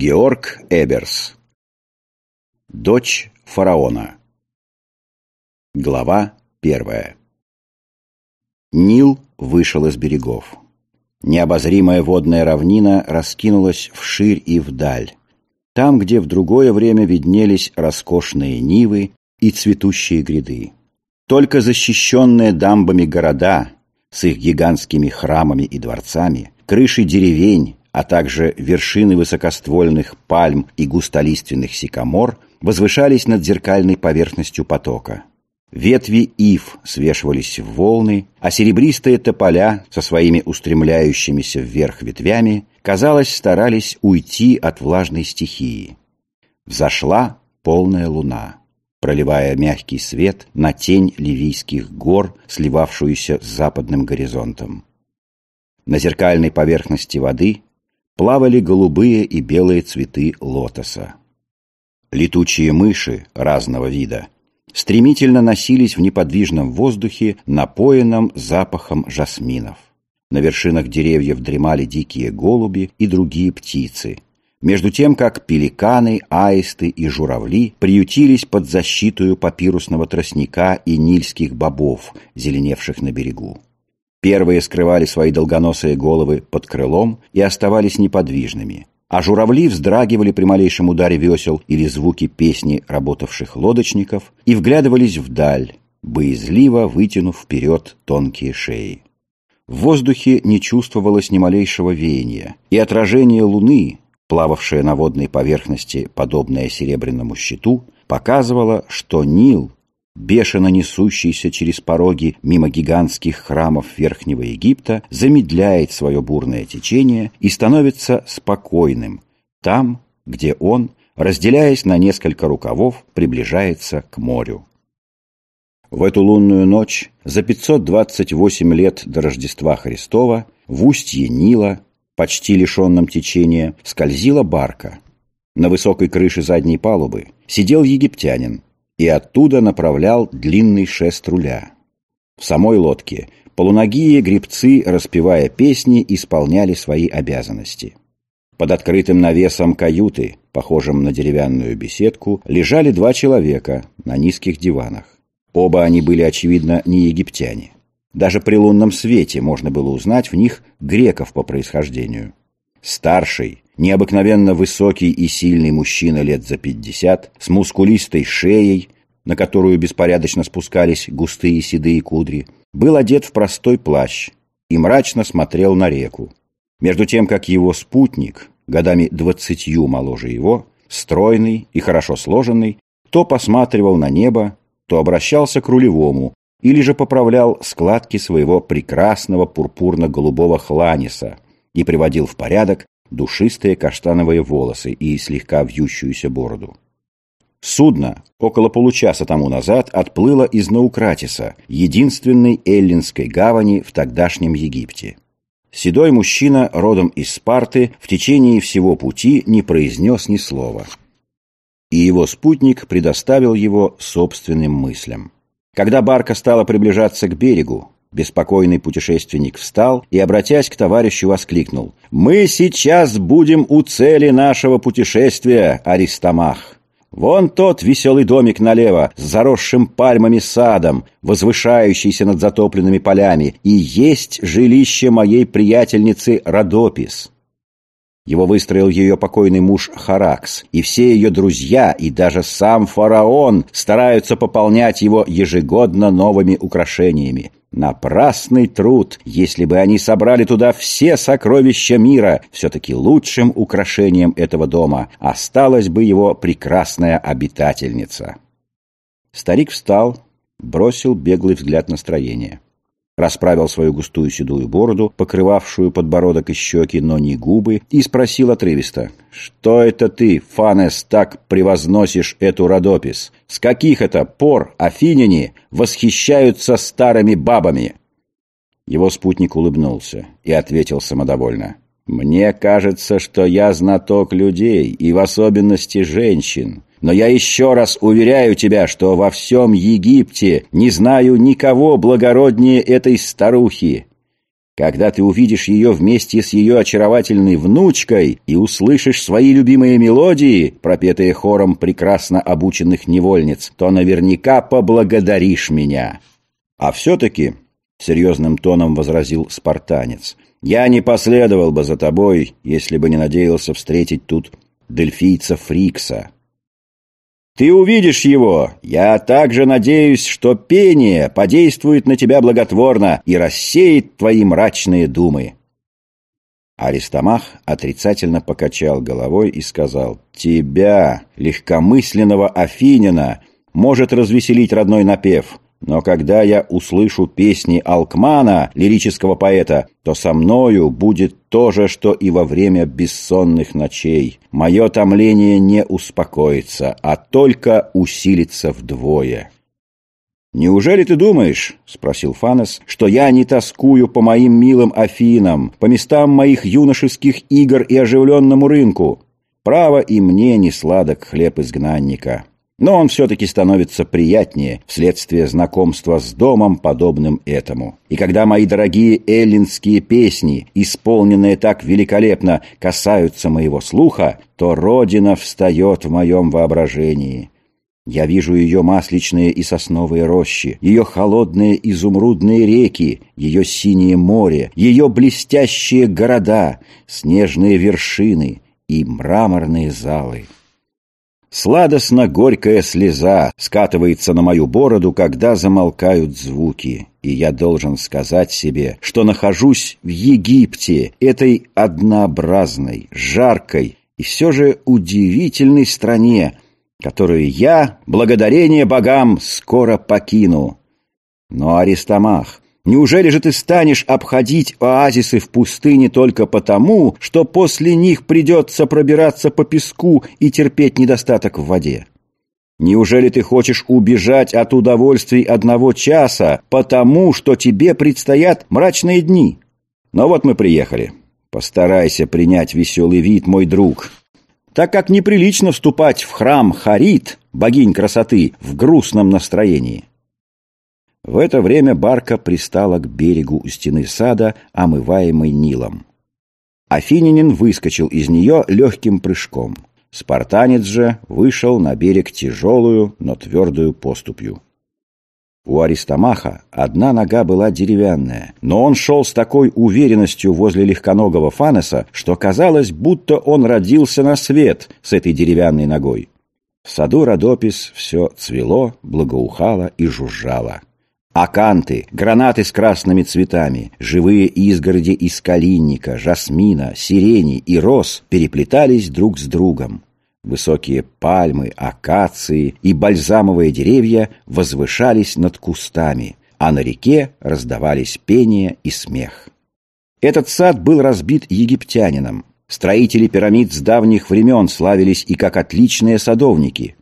Георг Эберс Дочь фараона Глава первая Нил вышел из берегов. Необозримая водная равнина раскинулась вширь и вдаль. Там, где в другое время виднелись роскошные нивы и цветущие гряды. Только защищенные дамбами города с их гигантскими храмами и дворцами, крыши деревень, а также вершины высокоствольных пальм и густолиственных сикамор возвышались над зеркальной поверхностью потока. Ветви ив свешивались в волны, а серебристые тополя со своими устремляющимися вверх ветвями, казалось, старались уйти от влажной стихии. Взошла полная луна, проливая мягкий свет на тень ливийских гор, сливавшуюся с западным горизонтом. На зеркальной поверхности воды плавали голубые и белые цветы лотоса. Летучие мыши разного вида стремительно носились в неподвижном воздухе, напоенном запахом жасминов. На вершинах деревьев дремали дикие голуби и другие птицы, между тем как пеликаны, аисты и журавли приютились под защитую папирусного тростника и нильских бобов, зеленевших на берегу. Первые скрывали свои долгоносые головы под крылом и оставались неподвижными, а журавли вздрагивали при малейшем ударе весел или звуке песни работавших лодочников и вглядывались вдаль, боязливо вытянув вперед тонкие шеи. В воздухе не чувствовалось ни малейшего веяния, и отражение луны, плававшее на водной поверхности, подобное серебряному щиту, показывало, что Нил бешено несущийся через пороги мимо гигантских храмов Верхнего Египта, замедляет свое бурное течение и становится спокойным там, где он, разделяясь на несколько рукавов, приближается к морю. В эту лунную ночь, за 528 лет до Рождества Христова, в устье Нила, почти лишенном течения, скользила барка. На высокой крыше задней палубы сидел египтянин, и оттуда направлял длинный шест руля. В самой лодке полуногие гребцы, распевая песни, исполняли свои обязанности. Под открытым навесом каюты, похожим на деревянную беседку, лежали два человека на низких диванах. Оба они были, очевидно, не египтяне. Даже при лунном свете можно было узнать в них греков по происхождению. Старший, необыкновенно высокий и сильный мужчина лет за пятьдесят, с мускулистой шеей, на которую беспорядочно спускались густые седые кудри, был одет в простой плащ и мрачно смотрел на реку. Между тем, как его спутник, годами двадцатью моложе его, стройный и хорошо сложенный, то посматривал на небо, то обращался к рулевому, или же поправлял складки своего прекрасного пурпурно-голубого хланиса и приводил в порядок душистые каштановые волосы и слегка вьющуюся бороду. Судно около получаса тому назад отплыло из Наукратиса, единственной эллинской гавани в тогдашнем Египте. Седой мужчина, родом из Спарты, в течение всего пути не произнес ни слова. И его спутник предоставил его собственным мыслям. Когда барка стала приближаться к берегу, Беспокойный путешественник встал и, обратясь к товарищу, воскликнул. «Мы сейчас будем у цели нашего путешествия, Аристомах!» Вон тот веселый домик налево, с заросшим пальмами садом, возвышающийся над затопленными полями, и есть жилище моей приятельницы Родопис. Его выстроил ее покойный муж Харакс, и все ее друзья, и даже сам фараон стараются пополнять его ежегодно новыми украшениями. Напрасный труд, если бы они собрали туда все сокровища мира, все-таки лучшим украшением этого дома осталась бы его прекрасная обитательница. Старик встал, бросил беглый взгляд на строение расправил свою густую седую бороду, покрывавшую подбородок и щеки, но не губы, и спросил отрывисто, «Что это ты, Фанес, так превозносишь эту родопис? С каких это пор афиняне восхищаются старыми бабами?» Его спутник улыбнулся и ответил самодовольно, «Мне кажется, что я знаток людей, и в особенности женщин. Но я еще раз уверяю тебя, что во всем Египте не знаю никого благороднее этой старухи. Когда ты увидишь ее вместе с ее очаровательной внучкой и услышишь свои любимые мелодии, пропетые хором прекрасно обученных невольниц, то наверняка поблагодаришь меня. А все-таки, — серьезным тоном возразил спартанец, — я не последовал бы за тобой, если бы не надеялся встретить тут дельфийца Фрикса. Ты увидишь его. Я также надеюсь, что пение подействует на тебя благотворно и рассеет твои мрачные думы. Аристомах отрицательно покачал головой и сказал, «Тебя, легкомысленного Афинина, может развеселить родной напев, но когда я услышу песни Алкмана, лирического поэта, то со мною будет то же, что и во время бессонных ночей. Мое томление не успокоится, а только усилится вдвое. «Неужели ты думаешь, — спросил Фанес, — что я не тоскую по моим милым Афинам, по местам моих юношеских игр и оживленному рынку? Право и мне не сладок хлеб изгнанника». Но он все-таки становится приятнее вследствие знакомства с домом, подобным этому. И когда мои дорогие эллинские песни, исполненные так великолепно, касаются моего слуха, то Родина встает в моем воображении. Я вижу ее масличные и сосновые рощи, ее холодные изумрудные реки, ее синее море, ее блестящие города, снежные вершины и мраморные залы. Сладостно-горькая слеза скатывается на мою бороду, когда замолкают звуки, и я должен сказать себе, что нахожусь в Египте, этой однообразной, жаркой и все же удивительной стране, которую я, благодарение богам, скоро покину. Но Аристомах, Неужели же ты станешь обходить оазисы в пустыне только потому, что после них придется пробираться по песку и терпеть недостаток в воде? Неужели ты хочешь убежать от удовольствий одного часа, потому что тебе предстоят мрачные дни? Но вот мы приехали. Постарайся принять веселый вид, мой друг, так как неприлично вступать в храм Харит, богинь красоты, в грустном настроении. В это время барка пристала к берегу у стены сада, омываемой Нилом. Афининин выскочил из нее легким прыжком. Спартанец же вышел на берег тяжелую, но твердую поступью. У Аристомаха одна нога была деревянная, но он шел с такой уверенностью возле легконогого Фанеса, что казалось, будто он родился на свет с этой деревянной ногой. В саду Родопис все цвело, благоухало и жужжало. Аканты, гранаты с красными цветами, живые изгороди из калинника, жасмина, сирени и роз переплетались друг с другом. Высокие пальмы, акации и бальзамовые деревья возвышались над кустами, а на реке раздавались пение и смех. Этот сад был разбит египтянином. Строители пирамид с давних времен славились и как отличные садовники.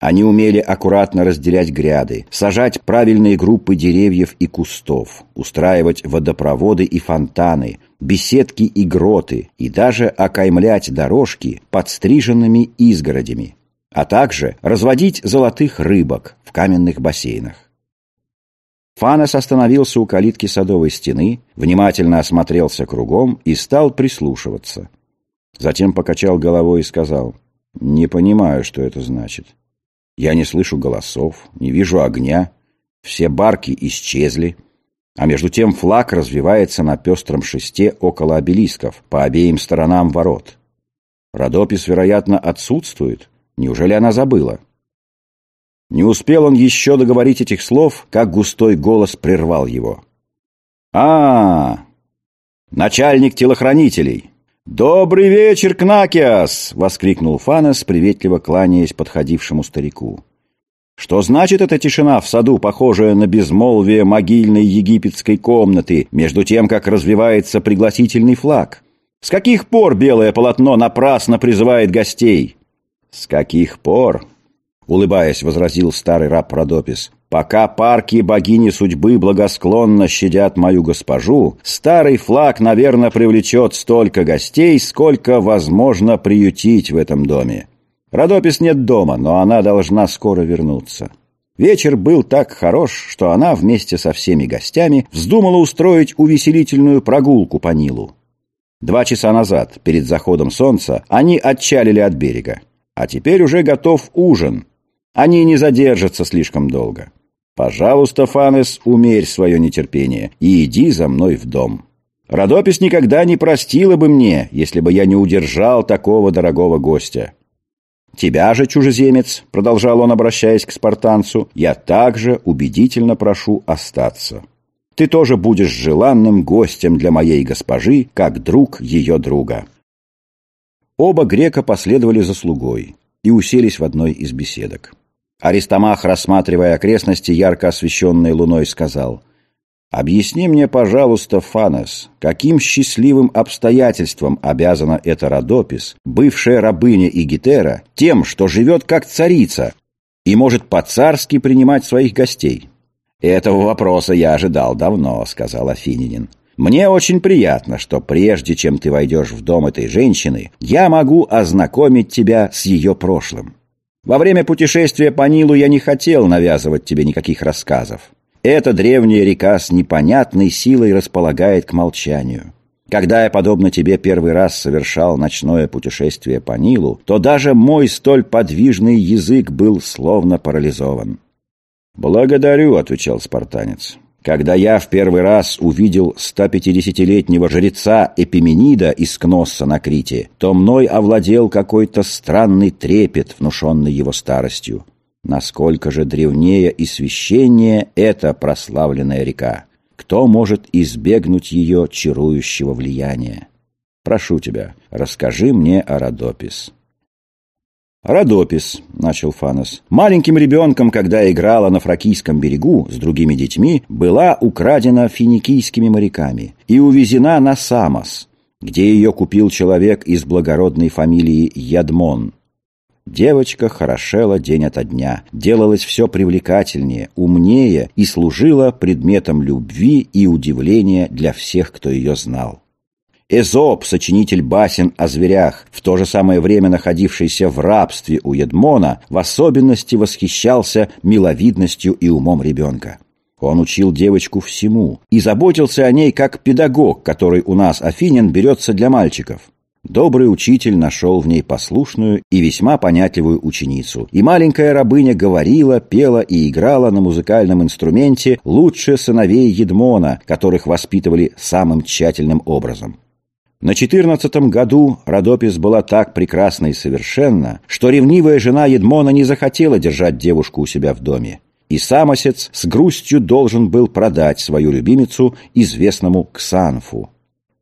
Они умели аккуратно разделять гряды, сажать правильные группы деревьев и кустов, устраивать водопроводы и фонтаны, беседки и гроты, и даже окаймлять дорожки подстриженными изгородями, а также разводить золотых рыбок в каменных бассейнах. Фанас остановился у калитки садовой стены, внимательно осмотрелся кругом и стал прислушиваться. Затем покачал головой и сказал, «Не понимаю, что это значит». Я не слышу голосов, не вижу огня. Все барки исчезли. А между тем флаг развивается на пестром шесте около обелисков, по обеим сторонам ворот. Родопис, вероятно, отсутствует. Неужели она забыла? Не успел он еще договорить этих слов, как густой голос прервал его. а, -а, -а Начальник телохранителей! «Добрый вечер, Кнакиас!» — воскликнул Фанес, приветливо кланяясь подходившему старику. «Что значит эта тишина в саду, похожая на безмолвие могильной египетской комнаты, между тем, как развивается пригласительный флаг? С каких пор белое полотно напрасно призывает гостей?» «С каких пор?» — улыбаясь, возразил старый раб Продопис. Пока парки богини судьбы благосклонно щадят мою госпожу, старый флаг, наверное, привлечет столько гостей, сколько возможно приютить в этом доме. Родопис нет дома, но она должна скоро вернуться. Вечер был так хорош, что она вместе со всеми гостями вздумала устроить увеселительную прогулку по Нилу. Два часа назад, перед заходом солнца, они отчалили от берега. А теперь уже готов ужин. Они не задержатся слишком долго. Пожалуйста, Фанес, умерь свое нетерпение и иди за мной в дом. Родопис никогда не простила бы мне, если бы я не удержал такого дорогого гостя. «Тебя же, чужеземец», — продолжал он, обращаясь к спартанцу, — «я также убедительно прошу остаться. Ты тоже будешь желанным гостем для моей госпожи, как друг ее друга». Оба грека последовали за слугой и уселись в одной из беседок. Аристомах, рассматривая окрестности, ярко освещенные луной, сказал — Объясни мне, пожалуйста, Фанес, каким счастливым обстоятельством обязана эта Родопис, бывшая рабыня Игитера, тем, что живет как царица и может по-царски принимать своих гостей? Этого вопроса я ожидал давно, сказал Афининин. Мне очень приятно, что прежде чем ты войдешь в дом этой женщины, я могу ознакомить тебя с ее прошлым. Во время путешествия по Нилу я не хотел навязывать тебе никаких рассказов. Эта древняя река с непонятной силой располагает к молчанию. Когда я, подобно тебе, первый раз совершал ночное путешествие по Нилу, то даже мой столь подвижный язык был словно парализован. «Благодарю», — отвечал спартанец. «Когда я в первый раз увидел 150-летнего жреца Эпименида из Кносса на Крите, то мной овладел какой-то странный трепет, внушенный его старостью. Насколько же древнее и священнее эта прославленная река? Кто может избегнуть ее чарующего влияния? Прошу тебя, расскажи мне о Родопис. «Родопис», — начал Фанос, — «маленьким ребенком, когда играла на Фракийском берегу с другими детьми, была украдена финикийскими моряками и увезена на Самос, где ее купил человек из благородной фамилии Ядмон, Девочка хорошела день ото дня, делалась все привлекательнее, умнее и служила предметом любви и удивления для всех, кто ее знал. Эзоп, сочинитель басен о зверях, в то же самое время находившийся в рабстве у Едмона, в особенности восхищался миловидностью и умом ребенка. Он учил девочку всему и заботился о ней как педагог, который у нас, афинин, берется для мальчиков. Добрый учитель нашел в ней послушную и весьма понятливую ученицу, и маленькая рабыня говорила, пела и играла на музыкальном инструменте лучше сыновей Едмона, которых воспитывали самым тщательным образом. На четырнадцатом году Родопис была так прекрасна и совершенна, что ревнивая жена Едмона не захотела держать девушку у себя в доме. И Самосец с грустью должен был продать свою любимицу известному Ксанфу.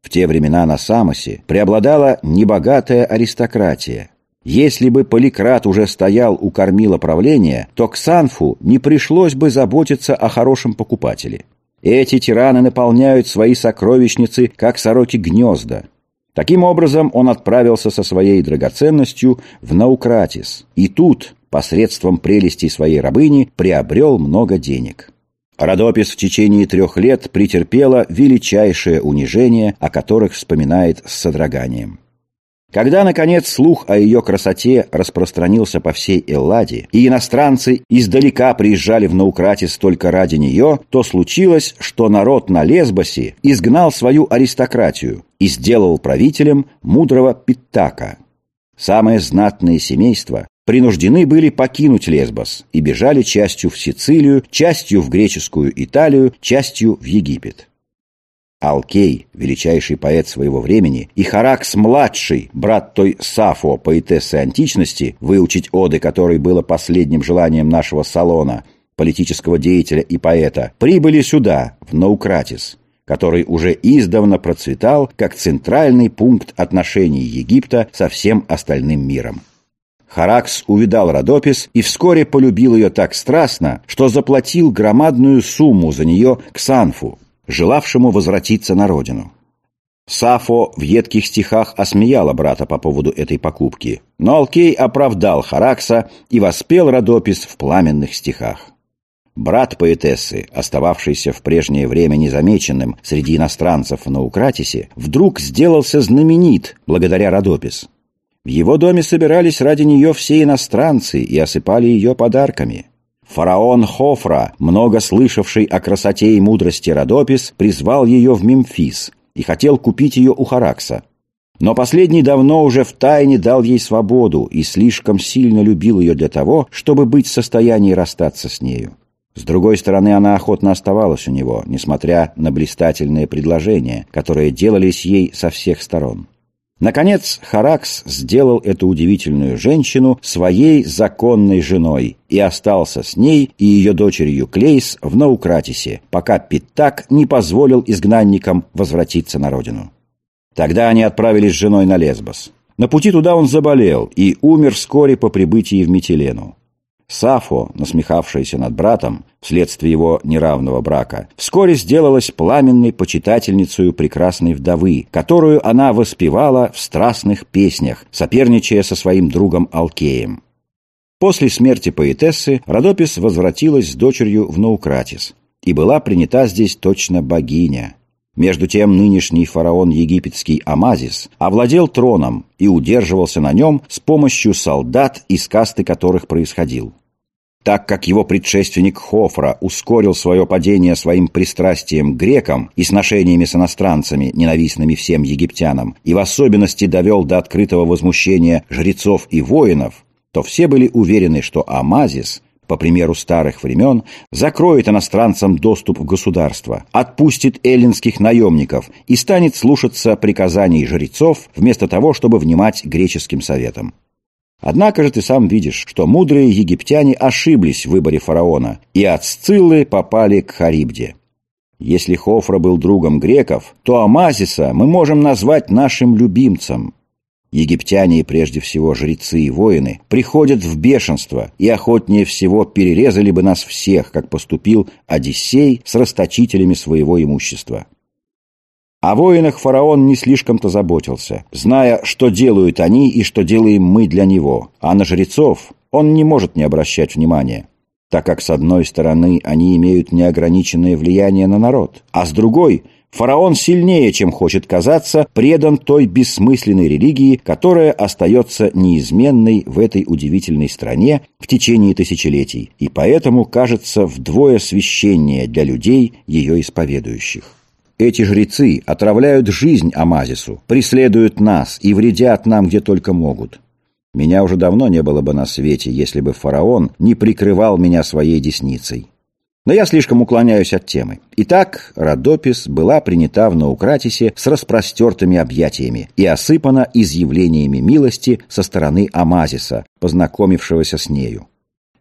В те времена на Самосе преобладала небогатая аристократия. Если бы Поликрат уже стоял у кормила правления, то Ксанфу не пришлось бы заботиться о хорошем покупателе. Эти тираны наполняют свои сокровищницы, как сороки гнезда. Таким образом, он отправился со своей драгоценностью в Наукратис, и тут, посредством прелестей своей рабыни, приобрел много денег. Родопис в течение трех лет претерпела величайшее унижение, о которых вспоминает с содроганием. Когда, наконец, слух о ее красоте распространился по всей Элладе, и иностранцы издалека приезжали в Наукратис только ради нее, то случилось, что народ на Лесбосе изгнал свою аристократию и сделал правителем мудрого Питтака. Самое знатное семейство принуждены были покинуть Лесбос и бежали частью в Сицилию, частью в греческую Италию, частью в Египет. Алкей, величайший поэт своего времени, и Харакс-младший, брат той Сафо, поэтессы античности, выучить оды которой было последним желанием нашего салона, политического деятеля и поэта, прибыли сюда, в Наукратис, который уже издавна процветал как центральный пункт отношений Египта со всем остальным миром. Харакс увидал Родопис и вскоре полюбил ее так страстно, что заплатил громадную сумму за нее Ксанфу, желавшему возвратиться на родину. Сафо в едких стихах осмеяла брата по поводу этой покупки, но Алкей оправдал Харакса и воспел Родопис в пламенных стихах. Брат поэтессы, остававшийся в прежнее время незамеченным среди иностранцев на Укратисе, вдруг сделался знаменит благодаря Родопис. В его доме собирались ради нее все иностранцы и осыпали ее подарками. Фараон Хофра, много слышавший о красоте и мудрости Родопис, призвал ее в Мемфис и хотел купить ее у Харакса. Но последний давно уже втайне дал ей свободу и слишком сильно любил ее для того, чтобы быть в состоянии расстаться с нею. С другой стороны, она охотно оставалась у него, несмотря на блистательные предложения, которые делались ей со всех сторон. Наконец, Харакс сделал эту удивительную женщину своей законной женой и остался с ней и ее дочерью Клейс в Наукратисе, пока Питак не позволил изгнанникам возвратиться на родину. Тогда они отправились с женой на Лесбос. На пути туда он заболел и умер вскоре по прибытии в Митилену. Сафо, насмехавшаяся над братом, вследствие его неравного брака, вскоре сделалась пламенной почитательницей прекрасной вдовы, которую она воспевала в страстных песнях, соперничая со своим другом Алкеем. После смерти поэтессы Родопис возвратилась с дочерью в Наукратис и была принята здесь точно богиня. Между тем нынешний фараон египетский Амазис овладел троном и удерживался на нем с помощью солдат, из касты которых происходил. Так как его предшественник Хофра ускорил свое падение своим пристрастием грекам и сношениями с иностранцами, ненавистными всем египтянам, и в особенности довел до открытого возмущения жрецов и воинов, то все были уверены, что Амазис по примеру старых времен, закроет иностранцам доступ в государство, отпустит эллинских наемников и станет слушаться приказаний жрецов вместо того, чтобы внимать греческим советам. Однако же ты сам видишь, что мудрые египтяне ошиблись в выборе фараона, и от Сциллы попали к Харибде. Если Хофра был другом греков, то Амазиса мы можем назвать нашим любимцем, Египтяне и прежде всего жрецы и воины приходят в бешенство и охотнее всего перерезали бы нас всех, как поступил Одиссей с расточителями своего имущества. О воинах фараон не слишком-то заботился, зная, что делают они и что делаем мы для него, а на жрецов он не может не обращать внимания, так как с одной стороны они имеют неограниченное влияние на народ, а с другой – Фараон сильнее, чем хочет казаться, предан той бессмысленной религии, которая остается неизменной в этой удивительной стране в течение тысячелетий, и поэтому кажется вдвое священнее для людей, ее исповедующих. Эти жрецы отравляют жизнь Амазису, преследуют нас и вредят нам где только могут. Меня уже давно не было бы на свете, если бы фараон не прикрывал меня своей десницей. Но я слишком уклоняюсь от темы. Итак, Родопис была принята в Наукратисе с распростертыми объятиями и осыпана изъявлениями милости со стороны Амазиса, познакомившегося с нею.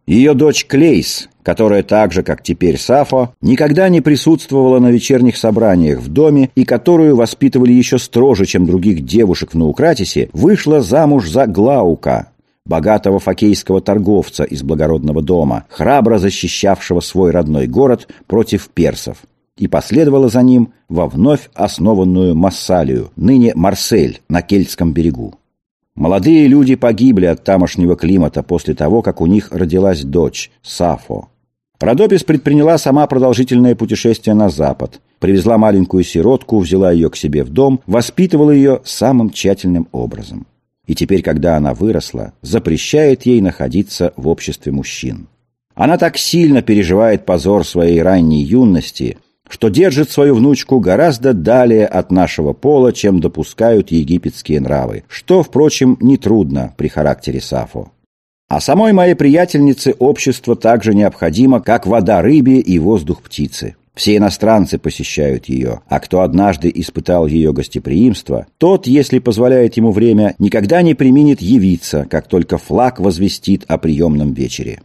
Ее дочь Клейс, которая так же, как теперь Сафо, никогда не присутствовала на вечерних собраниях в доме и которую воспитывали еще строже, чем других девушек в Наукратисе, вышла замуж за Глаука, богатого факейского торговца из благородного дома, храбро защищавшего свой родной город против персов, и последовала за ним во вновь основанную Массалию, ныне Марсель, на Кельтском берегу. Молодые люди погибли от тамошнего климата после того, как у них родилась дочь, Сафо. Родопис предприняла сама продолжительное путешествие на запад, привезла маленькую сиротку, взяла ее к себе в дом, воспитывала ее самым тщательным образом и теперь, когда она выросла, запрещает ей находиться в обществе мужчин. Она так сильно переживает позор своей ранней юности, что держит свою внучку гораздо далее от нашего пола, чем допускают египетские нравы, что, впрочем, нетрудно при характере Сафо. А самой моей приятельнице общество так же необходимо, как вода рыбе и воздух птице. Все иностранцы посещают ее, а кто однажды испытал ее гостеприимство, тот, если позволяет ему время, никогда не применит явиться, как только флаг возвестит о приемном вечере.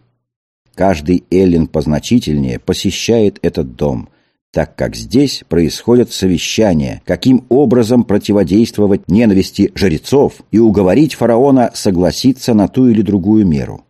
Каждый эллин позначительнее посещает этот дом, так как здесь происходят совещания, каким образом противодействовать ненависти жрецов и уговорить фараона согласиться на ту или другую меру.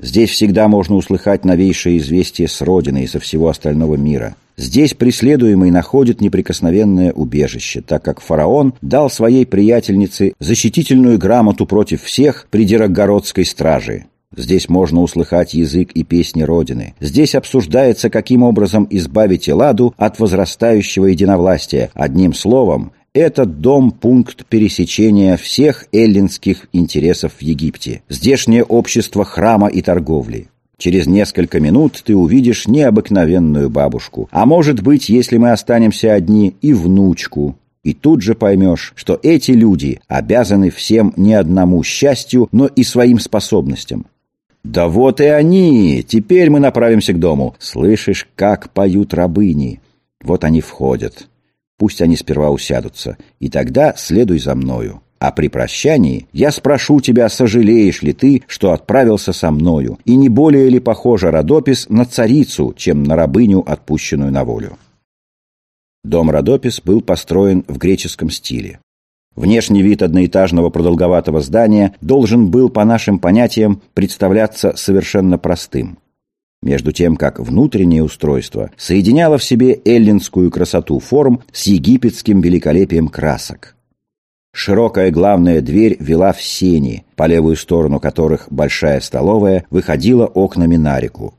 Здесь всегда можно услыхать новейшие известия с родины и со всего остального мира. Здесь преследуемый находит неприкосновенное убежище, так как фараон дал своей приятельнице защитительную грамоту против всех при Дирогородской страже. Здесь можно услыхать язык и песни Родины. Здесь обсуждается, каким образом избавить Эладу от возрастающего единовластия. Одним словом, этот дом – пункт пересечения всех эллинских интересов в Египте. Здешнее общество храма и торговли. Через несколько минут ты увидишь необыкновенную бабушку, а может быть, если мы останемся одни, и внучку. И тут же поймешь, что эти люди обязаны всем не одному счастью, но и своим способностям. «Да вот и они! Теперь мы направимся к дому. Слышишь, как поют рабыни? Вот они входят. Пусть они сперва усядутся, и тогда следуй за мною. А при прощании я спрошу тебя, сожалеешь ли ты, что отправился со мною, и не более ли похожа Родопис на царицу, чем на рабыню, отпущенную на волю?» Дом Родопис был построен в греческом стиле. Внешний вид одноэтажного продолговатого здания должен был, по нашим понятиям, представляться совершенно простым. Между тем, как внутреннее устройство соединяло в себе эллинскую красоту форм с египетским великолепием красок. Широкая главная дверь вела в сени, по левую сторону которых большая столовая выходила окнами на реку.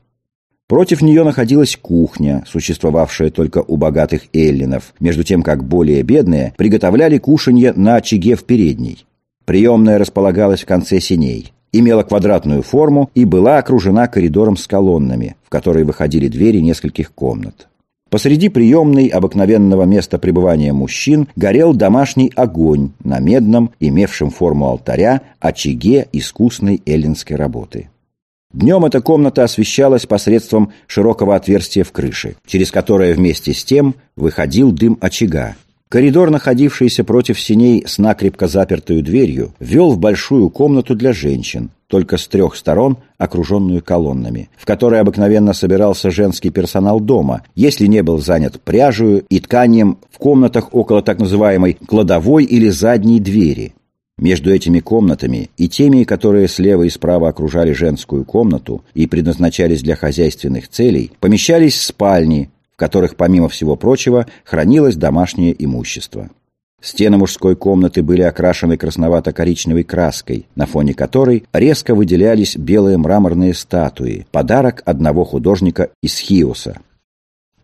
Против нее находилась кухня, существовавшая только у богатых эллинов, между тем как более бедные приготовляли кушанье на очаге в передней. Приемная располагалась в конце синей, имела квадратную форму и была окружена коридором с колоннами, в которые выходили двери нескольких комнат. Посреди приемной обыкновенного места пребывания мужчин горел домашний огонь на медном, имевшем форму алтаря, очаге искусной эллинской работы. Днем эта комната освещалась посредством широкого отверстия в крыше, через которое вместе с тем выходил дым очага. Коридор, находившийся против синей с накрепко запертой дверью, вел в большую комнату для женщин, только с трех сторон, окруженную колоннами, в которой обыкновенно собирался женский персонал дома, если не был занят пряжью и тканием в комнатах около так называемой кладовой или задней двери, между этими комнатами и теми, которые слева и справа окружали женскую комнату и предназначались для хозяйственных целей, помещались спальни, которых, помимо всего прочего, хранилось домашнее имущество. Стены мужской комнаты были окрашены красновато-коричневой краской, на фоне которой резко выделялись белые мраморные статуи, подарок одного художника из Хиоса.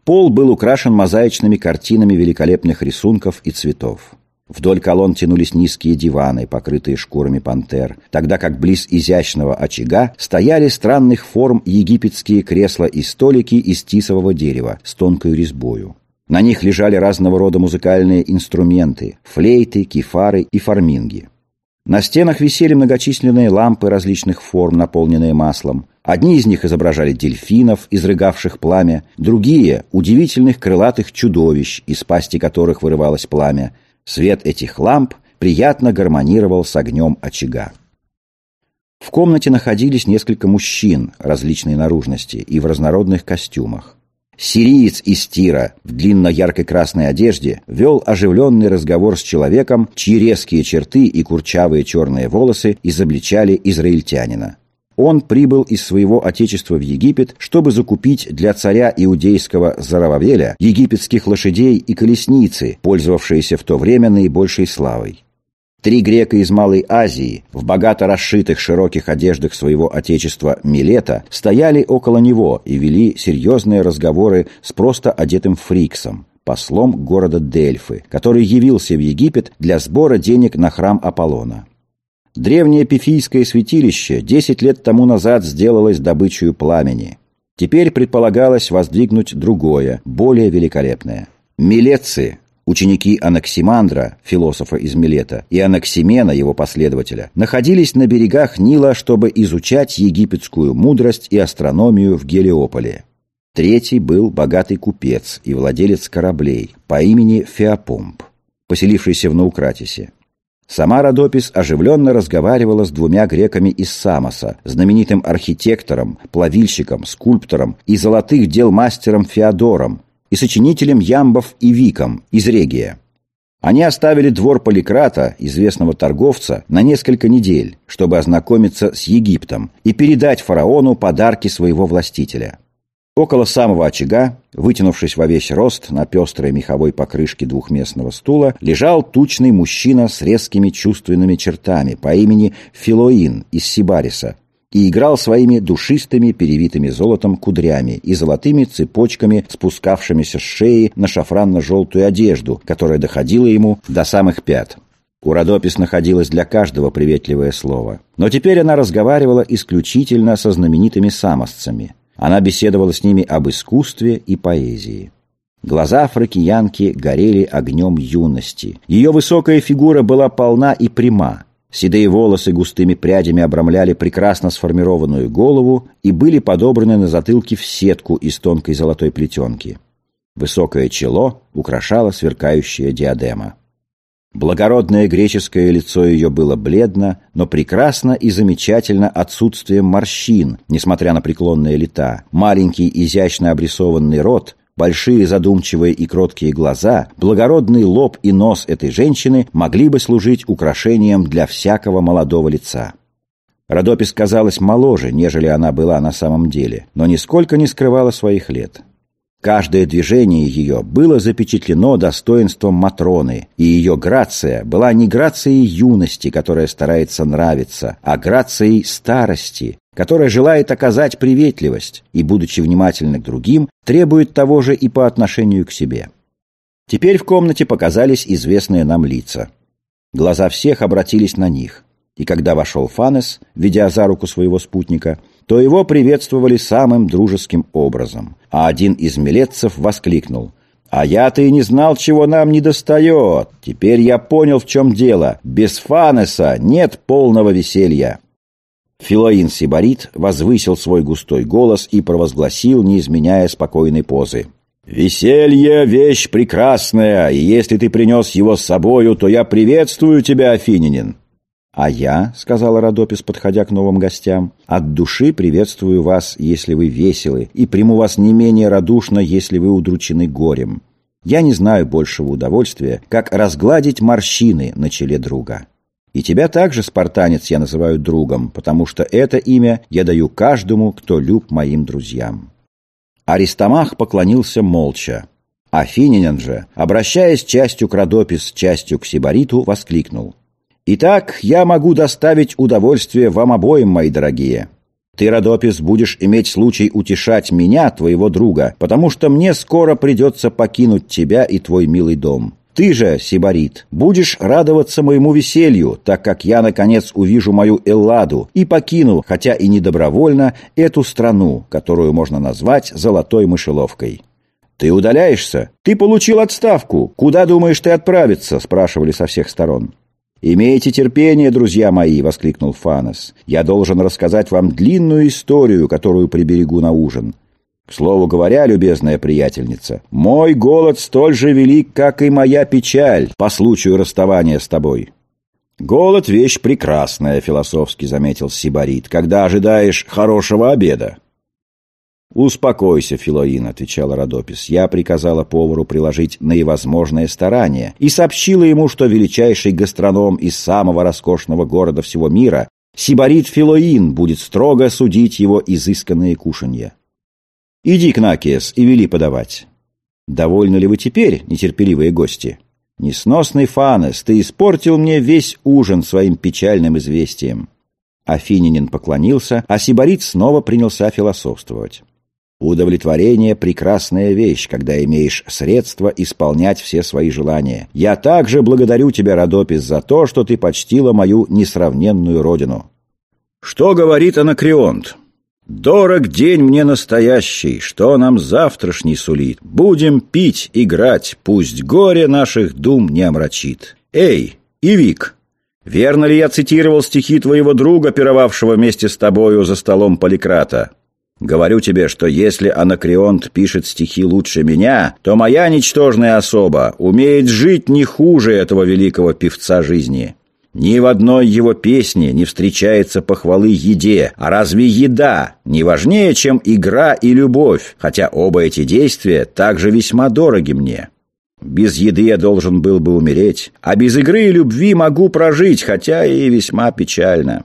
Пол был украшен мозаичными картинами великолепных рисунков и цветов. Вдоль колонн тянулись низкие диваны, покрытые шкурами пантер, тогда как близ изящного очага стояли странных форм египетские кресла и столики из тисового дерева с тонкой резьбою. На них лежали разного рода музыкальные инструменты – флейты, кефары и фарминги. На стенах висели многочисленные лампы различных форм, наполненные маслом. Одни из них изображали дельфинов, изрыгавших пламя, другие – удивительных крылатых чудовищ, из пасти которых вырывалось пламя – Свет этих ламп приятно гармонировал с огнем очага. В комнате находились несколько мужчин различной наружности и в разнородных костюмах. Сириец из Тира в длинно-яркой красной одежде вел оживленный разговор с человеком, чьи резкие черты и курчавые черные волосы изобличали израильтянина. Он прибыл из своего отечества в Египет, чтобы закупить для царя иудейского Зарававеля египетских лошадей и колесницы, пользовавшиеся в то время наибольшей славой. Три грека из Малой Азии, в богато расшитых широких одеждах своего отечества Милета, стояли около него и вели серьезные разговоры с просто одетым фриксом, послом города Дельфы, который явился в Египет для сбора денег на храм Аполлона. Древнее пифийское святилище десять лет тому назад сделалось добычей пламени. Теперь предполагалось воздвигнуть другое, более великолепное. Милетцы, ученики Анаксимандра, философа из Милета, и Анаксимена, его последователя, находились на берегах Нила, чтобы изучать египетскую мудрость и астрономию в Гелиополе. Третий был богатый купец и владелец кораблей по имени Феопомп, поселившийся в Наукратисе. Сама Родопис оживленно разговаривала с двумя греками из Самоса, знаменитым архитектором, плавильщиком, скульптором и золотых дел мастером Феодором, и сочинителем Ямбов и Виком из Регия. Они оставили двор Поликрата, известного торговца, на несколько недель, чтобы ознакомиться с Египтом и передать фараону подарки своего властителя. Около самого очага, вытянувшись во весь рост на пестрой меховой покрышке двухместного стула, лежал тучный мужчина с резкими чувственными чертами по имени Филоин из Сибариса и играл своими душистыми, перевитыми золотом кудрями и золотыми цепочками, спускавшимися с шеи на шафранно-желтую одежду, которая доходила ему до самых пят. У Родопис находилось для каждого приветливое слово. Но теперь она разговаривала исключительно со знаменитыми самосцами. Она беседовала с ними об искусстве и поэзии. Глаза фракиянки горели огнем юности. Ее высокая фигура была полна и пряма. Седые волосы густыми прядями обрамляли прекрасно сформированную голову и были подобраны на затылке в сетку из тонкой золотой плетенки. Высокое чело украшала сверкающая диадема. Благородное греческое лицо ее было бледно, но прекрасно и замечательно отсутствием морщин, несмотря на преклонные лета. Маленький изящно обрисованный рот, большие задумчивые и кроткие глаза, благородный лоб и нос этой женщины могли бы служить украшением для всякого молодого лица. Родопис казалась моложе, нежели она была на самом деле, но нисколько не скрывала своих лет. Каждое движение ее было запечатлено достоинством Матроны, и ее грация была не грацией юности, которая старается нравиться, а грацией старости, которая желает оказать приветливость и, будучи внимательной к другим, требует того же и по отношению к себе. Теперь в комнате показались известные нам лица. Глаза всех обратились на них, и когда вошел Фанес, ведя за руку своего спутника – то его приветствовали самым дружеским образом. А один из милетцев воскликнул. «А я-то и не знал, чего нам не достает. Теперь я понял, в чем дело. Без Фанеса нет полного веселья». Филоин Сибарит возвысил свой густой голос и провозгласил, не изменяя спокойной позы. «Веселье — вещь прекрасная, и если ты принес его с собою, то я приветствую тебя, Афининин. «А я», — сказала Родопис, подходя к новым гостям, — «от души приветствую вас, если вы веселы, и приму вас не менее радушно, если вы удручены горем. Я не знаю большего удовольствия, как разгладить морщины на челе друга. И тебя также, спартанец, я называю другом, потому что это имя я даю каждому, кто люб моим друзьям». Аристомах поклонился молча. Афининин же, обращаясь частью к Родопис, частью к Сибариту, воскликнул — Итак, я могу доставить удовольствие вам обоим, мои дорогие. Ты, Родопис, будешь иметь случай утешать меня, твоего друга, потому что мне скоро придется покинуть тебя и твой милый дом. Ты же, Сибарит, будешь радоваться моему веселью, так как я, наконец, увижу мою Элладу и покину, хотя и не добровольно, эту страну, которую можно назвать «золотой мышеловкой». «Ты удаляешься? Ты получил отставку. Куда думаешь ты отправиться?» – спрашивали со всех сторон. «Имейте терпение, друзья мои!» — воскликнул Фанос. «Я должен рассказать вам длинную историю, которую приберегу на ужин. К слову говоря, любезная приятельница, мой голод столь же велик, как и моя печаль по случаю расставания с тобой». «Голод — вещь прекрасная», — философски заметил Сибарит, «когда ожидаешь хорошего обеда». «Успокойся, Филоин», — отвечала Родопис. «Я приказала повару приложить наивозможное старание и сообщила ему, что величайший гастроном из самого роскошного города всего мира, Сибарит Филоин, будет строго судить его изысканные кушанья. Иди к Накиес и вели подавать». «Довольны ли вы теперь, нетерпеливые гости?» «Несносный Фанес, ты испортил мне весь ужин своим печальным известием». Афининин поклонился, а Сибарит снова принялся философствовать. Удовлетворение – прекрасная вещь, когда имеешь средства исполнять все свои желания. Я также благодарю тебя, Родопис, за то, что ты почтила мою несравненную родину. Что говорит Анакреонт? «Дорог день мне настоящий, что нам завтрашний сулит? Будем пить, играть, пусть горе наших дум не омрачит. Эй, Ивик, верно ли я цитировал стихи твоего друга, пировавшего вместе с тобою за столом Поликрата?» Говорю тебе, что если Анакреонт пишет стихи лучше меня, то моя ничтожная особа умеет жить не хуже этого великого певца жизни. Ни в одной его песне не встречается похвалы еде, а разве еда не важнее, чем игра и любовь, хотя оба эти действия также весьма дороги мне? Без еды я должен был бы умереть, а без игры и любви могу прожить, хотя и весьма печально».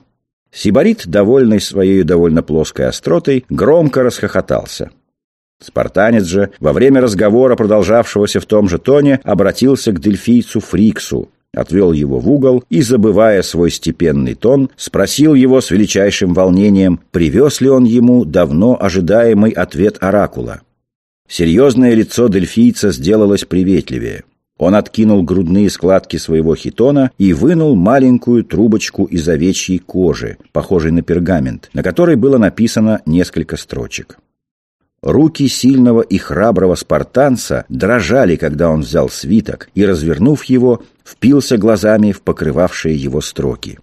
Сибарит, довольный своей довольно плоской остротой, громко расхохотался. Спартанец же, во время разговора, продолжавшегося в том же тоне, обратился к дельфийцу Фриксу, отвел его в угол и, забывая свой степенный тон, спросил его с величайшим волнением, привез ли он ему давно ожидаемый ответ оракула. Серьезное лицо дельфийца сделалось приветливее. Он откинул грудные складки своего хитона и вынул маленькую трубочку из овечьей кожи, похожей на пергамент, на которой было написано несколько строчек. Руки сильного и храброго спартанца дрожали, когда он взял свиток и, развернув его, впился глазами в покрывавшие его строки.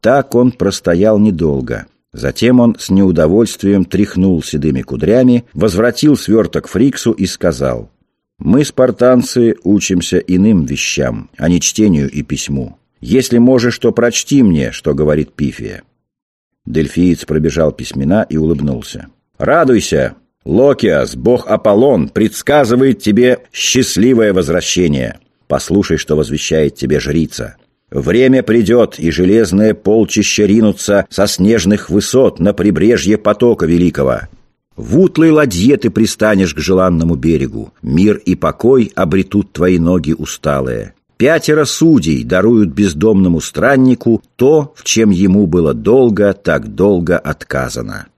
Так он простоял недолго. Затем он с неудовольствием тряхнул седыми кудрями, возвратил сверток Фриксу и сказал, «Мы, спартанцы, учимся иным вещам, а не чтению и письму. Если можешь, то прочти мне, что говорит Пифия». Дельфиец пробежал письмена и улыбнулся. «Радуйся! Локиас, бог Аполлон, предсказывает тебе счастливое возвращение. Послушай, что возвещает тебе жрица. Время придет, и железное полчище ринутся со снежных высот на прибрежье потока великого. В утлой ладье ты пристанешь к желанному берегу. Мир и покой обретут твои ноги усталые. Пятеро судей даруют бездомному страннику то, в чем ему было долго, так долго отказано.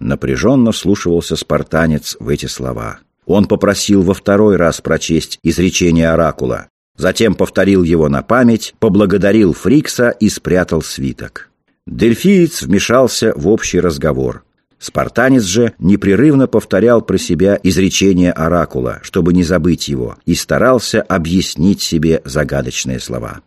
Напряженно вслушивался спартанец в эти слова. Он попросил во второй раз прочесть изречение оракула, затем повторил его на память, поблагодарил Фрикса и спрятал свиток. Дельфиец вмешался в общий разговор. Спартанец же непрерывно повторял про себя изречение оракула, чтобы не забыть его, и старался объяснить себе загадочные слова.